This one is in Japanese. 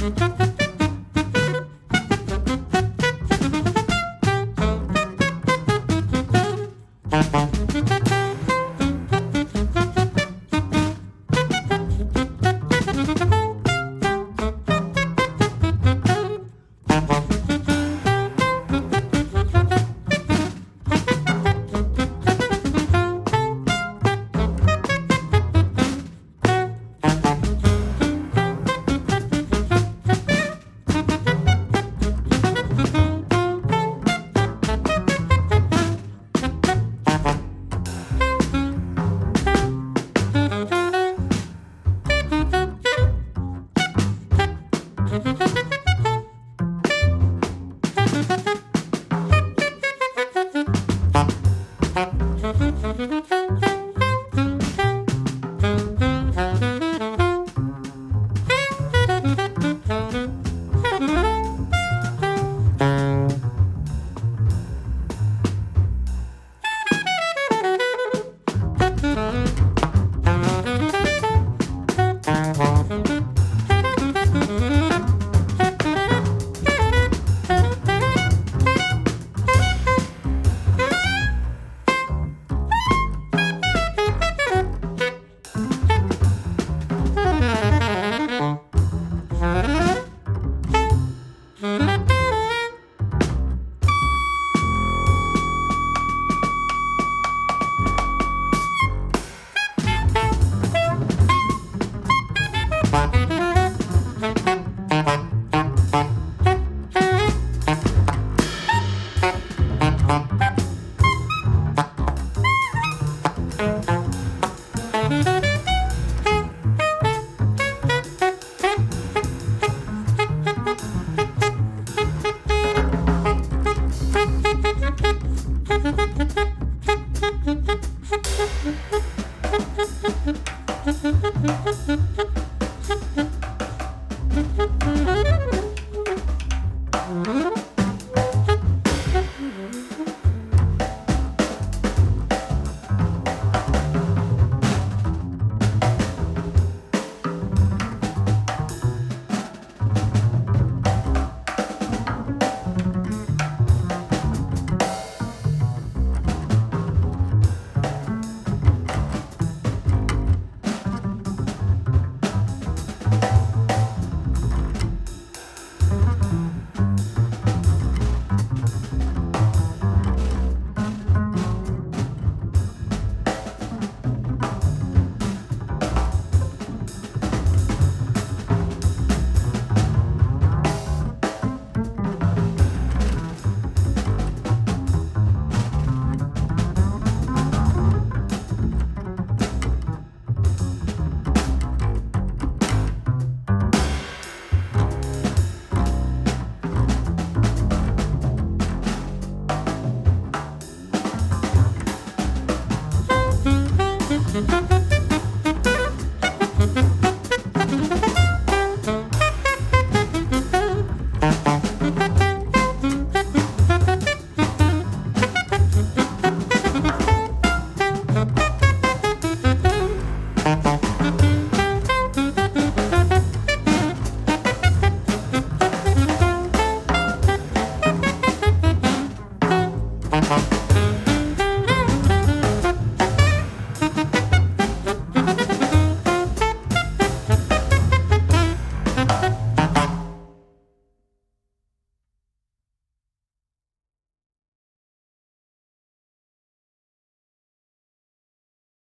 Thank you. フフフフ。Mm-hmm.